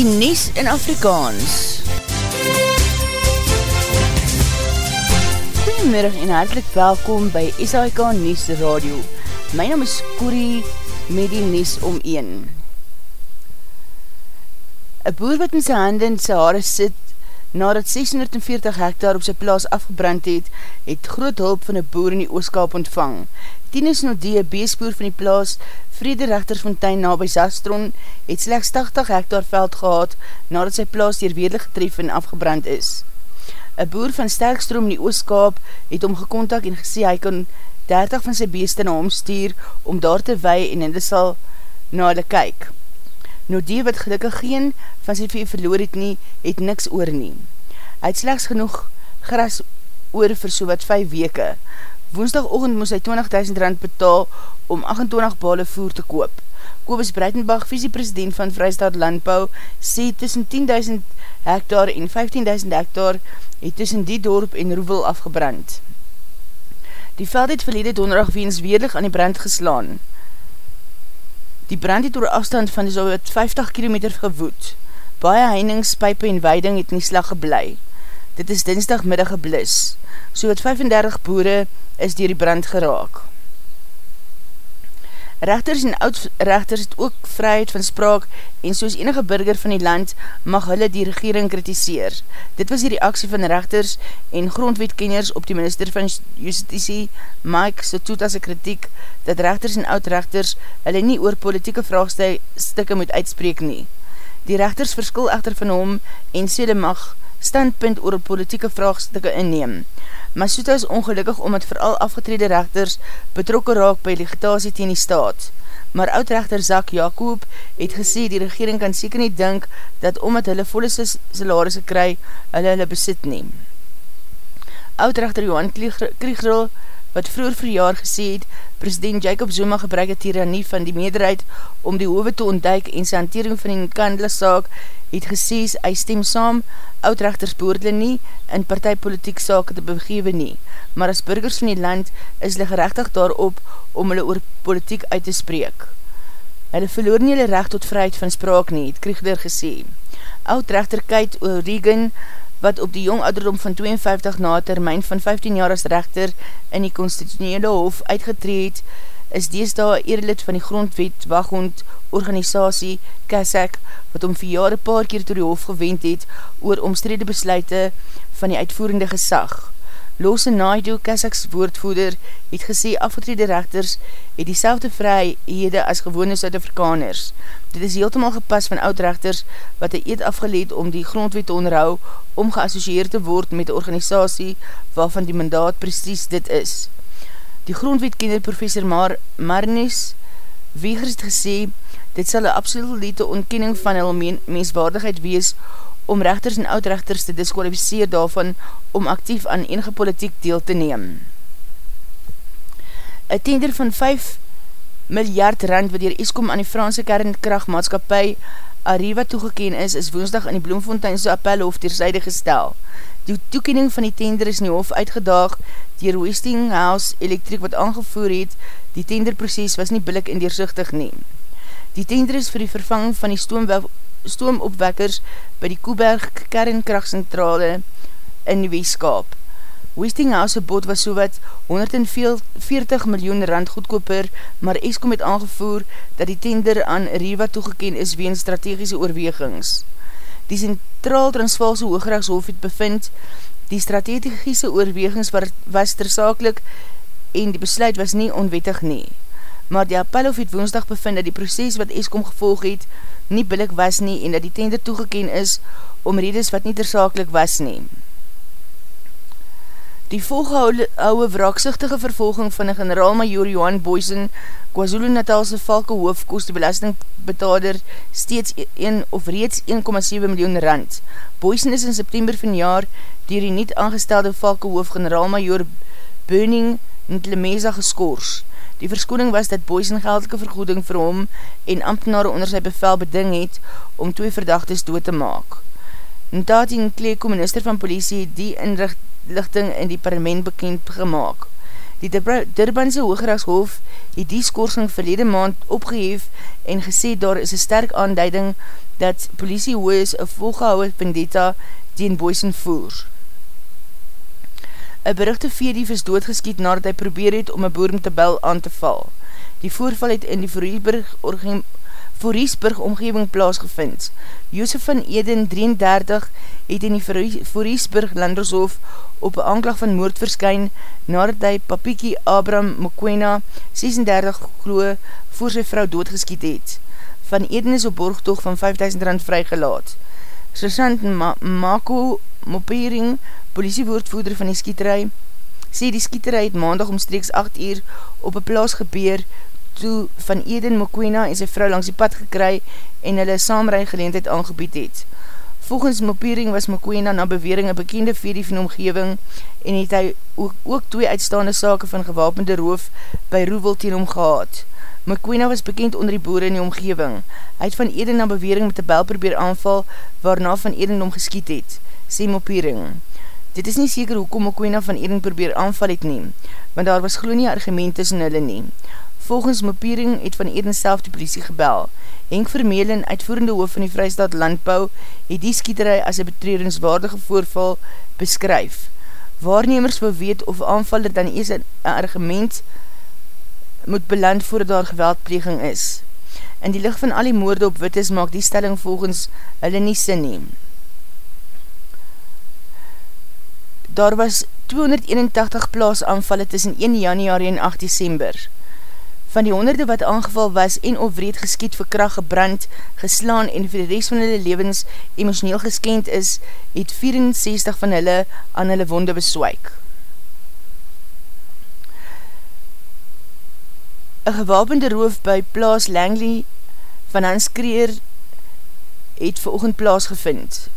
die Nies in Afrikaans. Goeiemiddag en hartelijk welkom by SAIK Nies Radio. My naam is Corrie met die Nies om 1. Een boer wat in sy handen in sy haare sit, nadat 640 hektar op sy plaas afgebrand het, het groot hulp van een boer in die ooskap ontvang. Tinus Nodee, beesboer van die plaas, Vrederechtersfontein na by Zastron, het slechts 80 hektar veld gehad nadat sy plaas dierweerlig getref en afgebrand is. Een boer van Sterkstroom in die Ooskaap het om gekontak en gesê hy kan 30 van sy beeste na hom stuur om daar te wei en in die sal na hulle kyk. Nodee wat gelukkig geen van sy vee verloor het nie, het niks oor nie. Hy het slechts genoeg gras oor vir so wat 5 weke, Woensdagochtend moes hy 20.000 rand betaal om 28 bale voer te koop. Kobus Breitenbach, visiepresident van Vrijstaat Landbouw, sê tussen 10.000 hektar en 15.000 hektar het tussen die dorp en Roevel afgebrand. Die veld het verlede donderdag weens weerlig aan die brand geslaan. Die brand het door afstand van die so 50 km gewoed. Baie heinings, pijpe en weiding het nie slag geblei. Dit is dinsdagmiddag geblis. So wat 35 boere is dier die brand geraak. Rechters en oud-rechters het ook vryheid van spraak en soos enige burger van die land mag hulle die regering kritiseer. Dit was die reaksie van rechters en grondwetkenners op die minister van justitie, Mike Sotota's kritiek, dat rechters en oud-rechters hulle nie oor politieke vraagstukke moet uitspreek nie. Die rechters verskil echter van hom en sê hulle mag standpunt oor politieke vraagstukke inneem. Masuta is ongelukkig omdat vooral afgetrede rechters betrokken raak by legitasie teen die staat. Maar oudrechter Zak Jacob het gesê die regering kan seker nie dink dat omdat hulle volle salarisse kry, hulle hulle besit neem. Oudrechter Johan Kriegril wat vroeger vir jaar gesê het, president Jacob Zuma gebruik het tyrannie van die meerderheid om die hove te ontduik en sy hantering van die kandelasaak het gesê hy stem saam oudrechters boordele nie in partijpolitiek sake te begewe nie, maar as burgers van die land is hulle gerechtig daarop om hulle oor politiek uit te spreek. Hulle verloor nie hulle recht tot vryheid van spraak nie, het Kriegler gesê. Oudrechter Kate O'Regan wat op die jong ouderdom van 52 na termijn van 15 jaar as rechter in die constitutionele hof uitgetreed, is deesdaal eerlid van die grondwet waghond organisatie KASAK, wat om vier jare paar keer toe die hof gewend het oor omstrede besluite van die uitvoerende gesag. Lose Naidu, Kasaks woordvoeder, het gesê afgetrede rechters het die selfde vryhede as gewone Suid-Afrikaners. Dit is heeltemaal gepas van oudrechters wat hy eet afgeleed om die grondwet te onderhou om geassocieerd te word met die organisatie waarvan die mandaat precies dit is. Die grondwetkenner professor Mar Marnes Wegers het gesê, dit sal een absolute ontkenning van hulle menswaardigheid wees om rechters en oudrechters te disqualificeer daarvan om actief aan enige politiek deel te neem. Een tender van 5 miljard rand wat dier Eskom aan die Franse kernkrachtmaatskapie Arriva toegekeen is, is woensdag in die Bloemfonteinse appelhof terzijde gestel. Die toekening van die tender is in die hof uitgedaag dier Westinghouse Electric wat aangevoer het, die tenderproces was nie billik en deerzichtig neem. Die tender is vir die vervanging van die stoomopwekkers by die Koeberg kernkrachtcentrale in die Weeskaap. Westinghouse bod was so wat 140 miljoen rand goedkoper, maar Eskom het aangevoer dat die tender aan Riva toegeken is ween strategische oorwegings. Die Centraal Transvaalse Hoogrechtshof het bevind, die strategische oorwegings was tersakelijk en die besluit was nie onwettig nie. Maar die appelhof het woensdag bevind dat die proces wat Eskom gevolg het, nie billik was nie en dat die tender toegeken is om redes wat nie tersakelijk was nie. Die volgehouwe wraakzichtige vervolging van die generaal-major Johan Boysen, KwaZulu-Natalse valke hoof, kost die belastingbetaler steeds 1 of reeds 1,7 miljoen rand. Boysen is in september van jaar dier die niet aangestelde valke hoof generaal-major Burning Ntlemesa geskoors. Die verskoning was dat Boysen geldelike vergoeding vir hom en ambtenare onder sy bevel beding het om twee verdachtes dood te maak. Ntati Nkleeko, minister van politie, die inricht lichting in die parlement bekend gemaakt. Die Durbanse Hoogrechtshof het die skorsing verlede maand opgeheef en gesê daar is een sterk aanduiding dat politie hoes een volgehouwe vendetta teen Boysen voer. Een berichte veedief is doodgeskiet nadat hy probeer het om een boer die bel aan te val. Die voorval het in die Voorhiesburg Voorhiesburg omgeving plaasgevind. Jozef van Eden, 33, het in die Voorhiesburg Landershof op een aanklag van moord verskyn nadat hy Papiki Abram Mokwena, 36, gloe voor sy vrou doodgeskiet het. Van Eden is op borgtoog van 5000 rand vrygelaat. Sergeant Ma Mako Mopering, politiewoordvoerder van die skieterij, sê die skieterij het maandag omstreeks 8 uur op een plaas gebeur toe van Eden Mokwena en sy vrou langs die pad gekry en hulle saamrij geleendheid aangebied het. Volgens Mopiering was Mokwena na bewering een bekende vedie van omgeving en het hy ook, ook twee uitstaande sake van gewapende roof by Roewel teen hom gehad. Mokwena was bekend onder die boere in die omgeving. Hy het van Eden na bewering met die bel probeer aanval waarna van Eden hom geskiet het, sê Mopiering. Dit is nie seker hoekom Mokwena van Eden probeer aanval het neem, want daar was glo nie argument tussen hulle neem. Volgens Mopiering het van Eden self die politie gebel. Henk Vermeulen, uitvoerende hoof van die Vrijstaat Landbouw, het die skieterij as een betredenswaardige voorval beskryf. Waarnemers wil weet of aanvaller dan ees een argument moet beland voordat daar geweldpleging is. In die licht van al die moorde op Wittes maak die stelling volgens hulle nie sin neem. Daar was 281 plaas aanvallen tussen 1 januari en 8 december. Van die honderde wat aangeval was en of wreed geskiet vir kracht gebrand, geslaan en vir die rest van hulle levens emotioneel geskend is, het 64 van hulle aan hulle wonde beswaik. Een gewapende roof by Plaas Langley van Hans Kreer het vir oogend plaas gevind.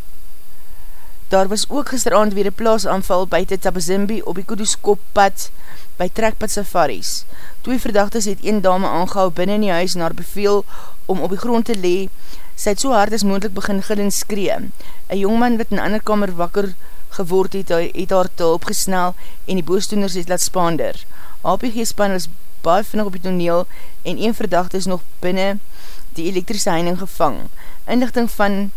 Daar was ook gisteravond weer een plaasaanval buiten Tabazimbi op die Kuduskop pad by Trekpad Safaris. Twee verdachtes het een dame aangehou binnen in die huis en haar beveel om op die grond te lee. Sy het so hard as moendlik begin gil en skree. Een jongman wat in ander kamer wakker geword het, het haar te opgesnel en die boostoeners het laat spaander. APG-span was baie vinnig op die toneel en een verdachte is nog binnen die elektrische heining gevang. Inlichting van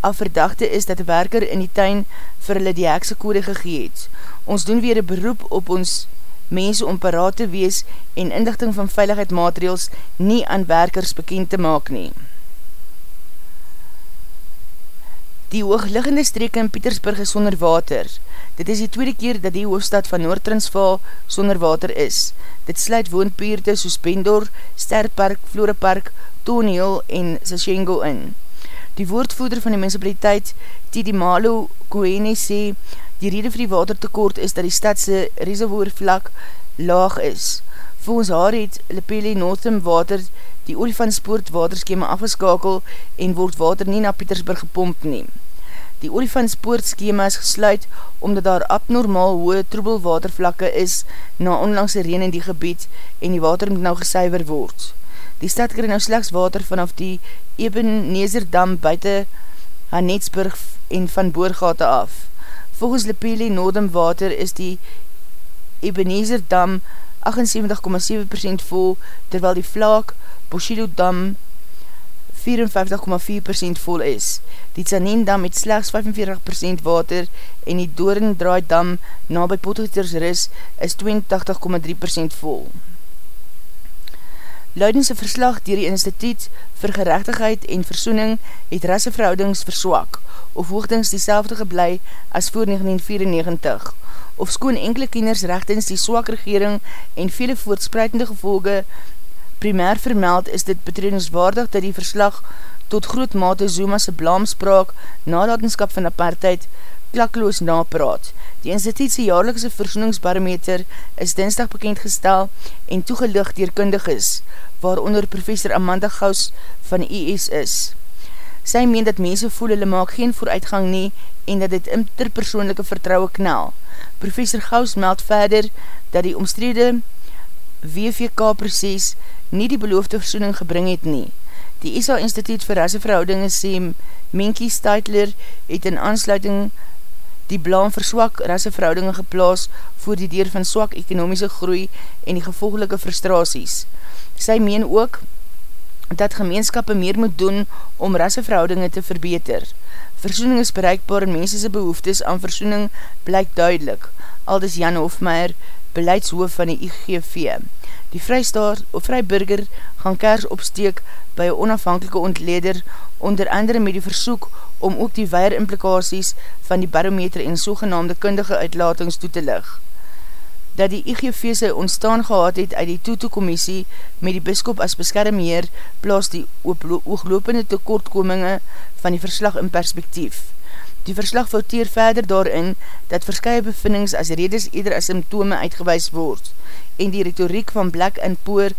af verdachte is dat die werker in die tuin vir hulle die hekse kode gegeet. Ons doen weer een beroep op ons mense om paraat te wees en inlichting van veiligheidsmaterials nie aan werkers bekend te maak nie. Die hoogliggende streke in Pietersburg is sonder water. Dit is die tweede keer dat die hoofdstad van Noord-Transvaal sonder water is. Dit sluit woonpeerte soos Bendor, Sterpark, Florepark, Toneel en Sashengo in. Die woordvoeder van die municipaliteit, Tidi Malo Koene, sê Die rede vir die watertekort is dat die stadse reservoervlak laag is. Volgens haar het Lepele Northam water die olifantsport waterskema afgeskakel en word water nie na Pietersburg gepomp neem. Die olifantsport skema is gesluit omdat daar abnormaal hoë troebelwatervlakke is na onlangse reen in die gebied en die water moet nou gesuiver word. Die stad krijg nou slechts water vanaf die Ebenezerdam buiten Hanetsburg en van Boorgate af. Volgens Lepele Nodem Water is die Ebenezer Dam 78,7% vol, terwyl die Vlaak Boshilo Dam 54,4% vol is. Die Tsaneen Dam het slechts 45% water en die Dorendraai Dam na by Pottetersris is 82,3% vol. Luidens een verslag dier die instituut vir gerechtigheid en versoening het rasseverhoudings verswak of hoogtings die selfde geblei as voor 1994. Of skoon enkele kieners rechtens die swak regering en vele voortspreidende gevolge primair vermeld, is dit betredenswaardig dat die verslag tot groot mate Zuma's blaamspraak nalatenskap van apartheid klakloos napraat. Die institutie jaarlikse versoeningsbarometer is dinsdag bekendgestel en toegelig dierkundig is, waaronder professor Amanda Gauss van IS is. Sy meen dat mense voel hulle maak geen vooruitgang nie en dat dit interpersoonlijke vertrouwe knel. Professor Gauss meld verder dat die omstrede WVK-proces nie die beloofde versoening gebring het nie. Die ISA Instituut vir Rasseverhoudinge sê Menkie Steitler het in aansluiting die blaam vir swak rasseverhoudinge geplaas voor die deur van swak ekonomiese groei en die gevolgelike frustraties. Sy meen ook dat gemeenskappe meer moet doen om rasseverhoudinge te verbeter. Versoening is bereikbaar en mensese behoeftes aan versoening blyk duidelik, aldus Jan Hofmeier, beleidshoof van die IGV. Die vrystaat of vryburger gaan kers opsteek by een onafhankelike ontleder onder andere met die versoek om ook die weier implikaties van die barometer en sogenaamde kundige uitlatings toe te lig. Dat die IGV sy ontstaan gehad het uit die Tutu-commissie met die biskop as beskermheer plaas die ooglopende tekortkominge van die verslag in perspektief. Die verslag fouteer verder daarin dat verskye bevindings as redes eerder as symptome uitgewees word en die retoriek van Black and Poor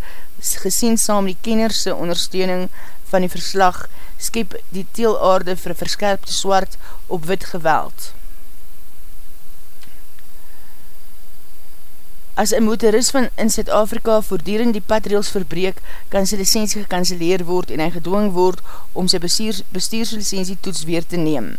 gesien saam die kennerse ondersteuning van die verslag skep die teelaarde vir verskerpte swart op wit geweld. As een motorist van in Zuid-Afrika voordierend die patrails verbreek, kan sy licentie gekanceleer word en hy gedwong word om sy bestuurs, bestuurslicentie toets weer te neem.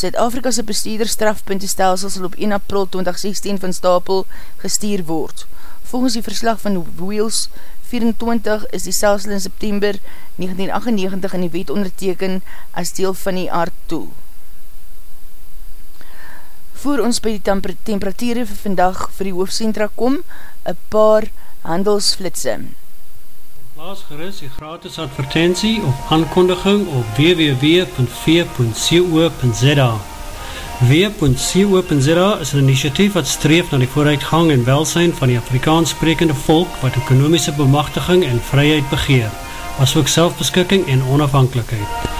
Zuid-Afrika'se bestuurderstrafpuntestelsel sal op 1 april 2016 van stapel gestuur word. Volgens die verslag van Wheels 24 is die stelsel in September 1998 in die wet onderteken as deel van die aard toe. Voor ons by die temperatuur vir vandag vir die hoofdcentra kom, een paar handelsflitse. Plaas gerust die gratis advertentie of aankondiging op www.v.co.za W.co.za is een initiatief wat streef na die vooruitgang en welsijn van die Afrikaans sprekende volk wat ekonomische bemachtiging en vryheid begeer, as ook selfbeskikking en onafhankelijkheid.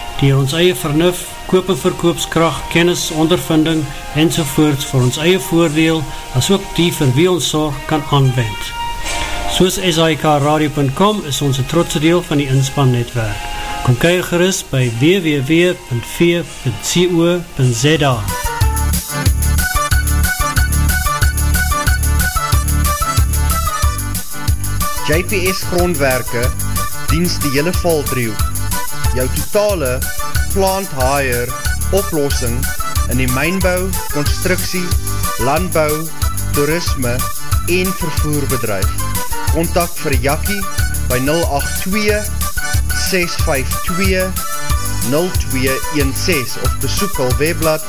die ons eie vernuf, koop en verkoopskracht, kennis, ondervinding enzovoorts vir ons eie voordeel as ook die vir wie ons zorg kan aanwend. Soos SIKRadio.com is ons een trotse deel van die inspannetwerk. Kom kyk gerust by www.v.co.za JPS Grondwerke diens die hele valdriehoek. Jou totale plant hire oplossing in die mijnbouw, constructie, landbouw, toerisme en vervoerbedrijf. Contact vir Jakkie by 082 of besoek al webblad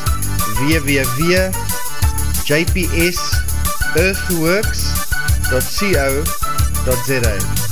www.jpsearthworks.co.za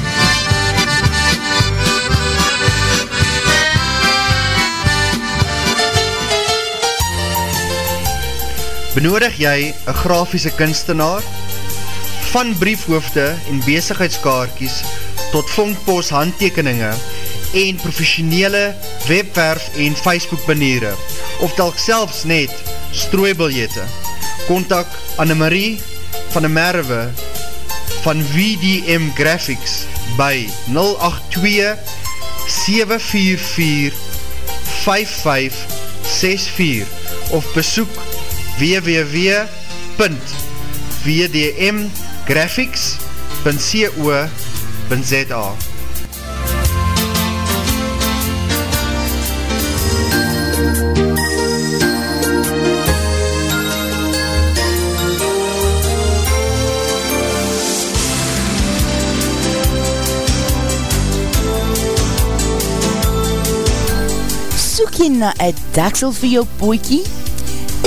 Benodig jy een grafiese kunstenaar? van briefhoofde en bezigheidskaartjes tot vondpost handtekeninge en professionele webwerf en Facebook baniere of telk selfs net strooibiljette. Contact Annemarie van de Merwe van VDM Graphics by 082 744 5564 of besoek www.vdm.com www.vdmgraphics.co.za Soek jy na een daksel vir jou poekie?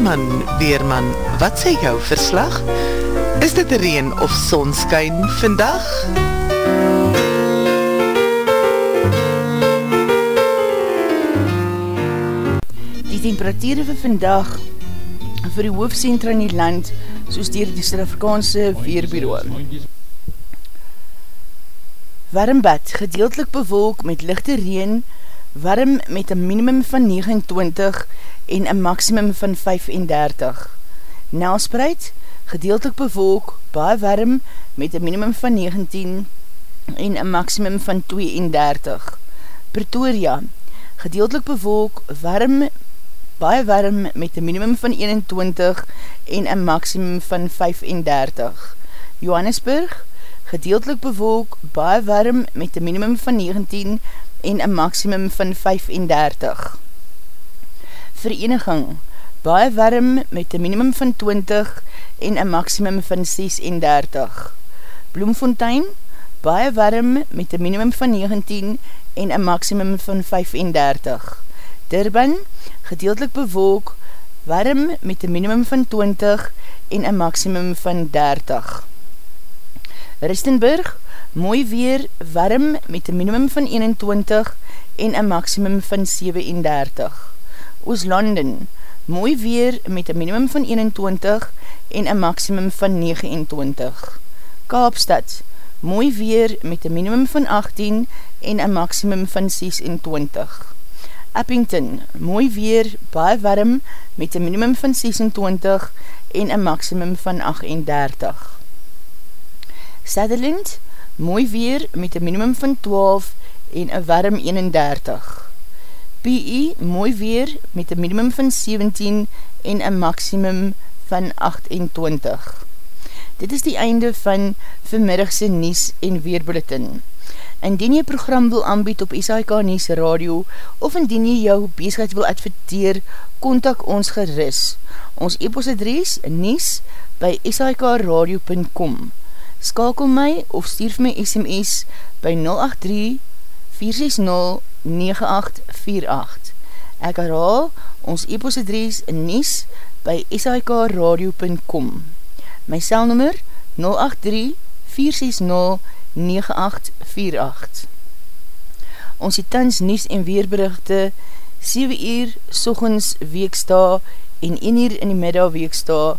Weerman, Weerman, wat sê jou verslag? Is dit reen of sonskyn vandag? Die temperatuur vir vandag vir die hoofdcentra in die land soos dier die Suid-Afrikaanse Weerbureau. Warmbad, gedeeltelik bewolk met lichte reen, warm met een minimum van 29 en een maximum van 35. Nelspreid, gedeeltelik bewolk, baie warm met een minimum van 19 en een maximum van 32. Pretoria, gedeeltelik bewolk, warm, baie warm met een minimum van 21 en een maximum van 35. Johannesburg, gedeeltelik bewolk, baie warm met een minimum van 19 en een maximum van 35. Vereniging, baie warm met een minimum van 20 en een maximum van 36. Bloemfontein, baie warm met een minimum van 19 en een maximum van 35. Durban, gedeeltelik bewolk, warm met een minimum van 20 en een maximum van 30. Ristenburg, mooi weer, warm met een minimum van 21 en een maximum van 37. Ooslanden, mooi weer met een minimum van 21 en een maximum van 29. Kaapstad, mooi weer met een minimum van 18 en een maximum van 26. Eppington, mooi weer, baie warm met een minimum van 26 en een maximum van 38. Sutherland, mooi weer met een minimum van 12 en een warm 31. PE, mooi weer met een minimum van 17 en een maximum van 28. Dit is die einde van vanmiddagse Nies en Weerbulletin. Indien jy program wil aanbied op SHK Nies Radio of indien jy jou bezigheid wil adverteer, kontak ons geris. Ons e-postadres nies by shkradio.com Skakel my of stuur my SMS by 083 460 9848. Ek herhaal ons e-postadres in Nies by shikradio.com My selnummer 083-460-9848 Ons het tans Nies en Weerberichte 7 uur sochens weeksta en 1 uur in die middag weeksta.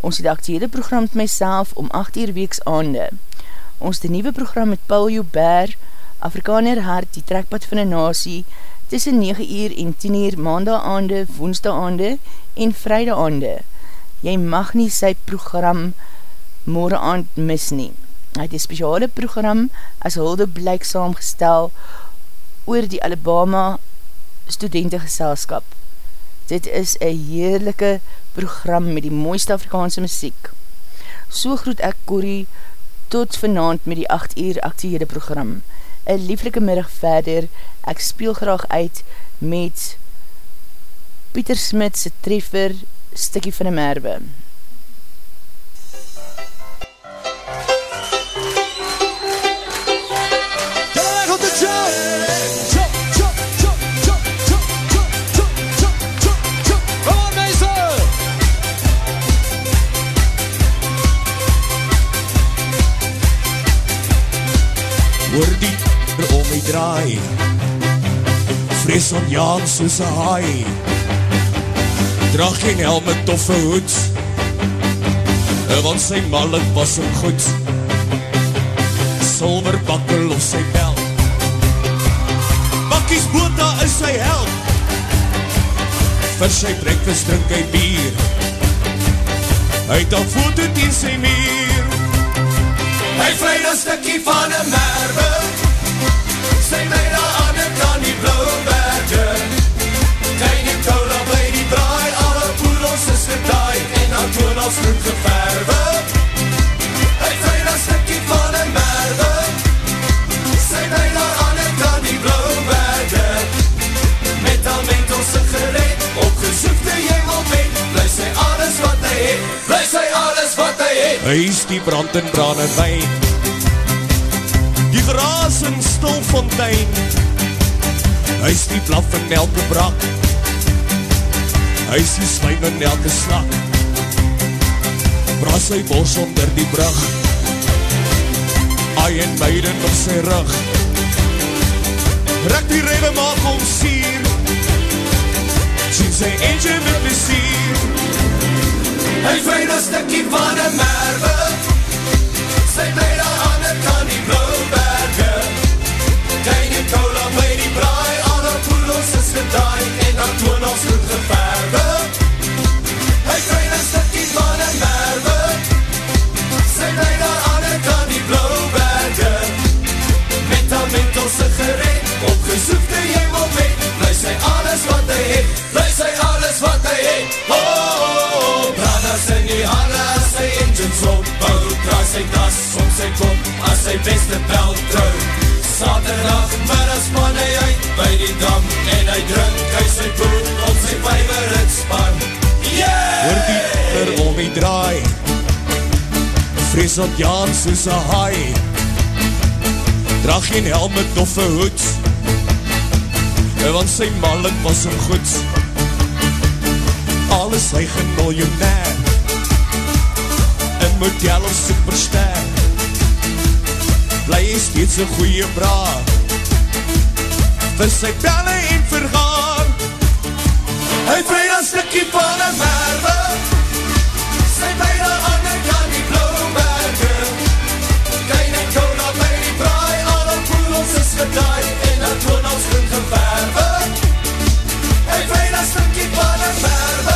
Ons het actiehede program met myself om 8 uur weeks aande. Ons die nieuwe program met Paul Joubert, Afrikaner Hart, die trekpad van die nasie, tussen 9 uur en 10 uur maandag aande, woensdag aande en vrijdag aande. Jy mag nie sy program morgen aand mis nie. Hy het die speciale program as hulde blijk saamgestel oor die Alabama studentengeselskap. Dit is een heerlijke program met die mooiste Afrikaanse muziek. So groet ek Corrie tot vanavond met die 8 uur actiehede program. Een lieflike middag verder, ek speel graag uit met Pieter Smit se treffer Stikkie van die Merwe. Draai Vrees om jaan soos een haai. Draag geen helm met toffe hoed. Want sy mallet was hem goed. Silver bakkel op sy bel. Bakkies boota is sy held Vir sy breakfast drink hy bier. Hy het al foto teen sy muur. Hy vreid een stikkie van een merwe Sy meid aan ander kan die blauwe berge Kijk die koula by die draai Alle poedels is gedaai En haar toon als groen geverwe Hy vreid een stikkie van een merwe Sy meid aan die blauwe berge Met al mentel sigaret Opgezoekte jengel met Bly sy alles wat hy het Bly sy alles wat hy het. Hy is die brand en brand en wijn gras in stilfontein. Hy is die blaf in elke brak. Hy is die swijn in elke slak Bras sy bos onder die brug. Ai en meiden op sy rug. Rik die rebe maak om sier. Sien sy eentje met plezier. Hy vreid een stikkie van een merwe soos een haai. Draag geen helm met doffe hoed Want sy mallik was hem goed. Alles hy genoljonair Een model of superster. Bly hy steeds een goeie bra Vir sy belle en vergaan Hy vreid een stikkie van een merwe Sy beide ander gedaai En dat toon als groen geverwe. Hy vreid een stikkie van een merwe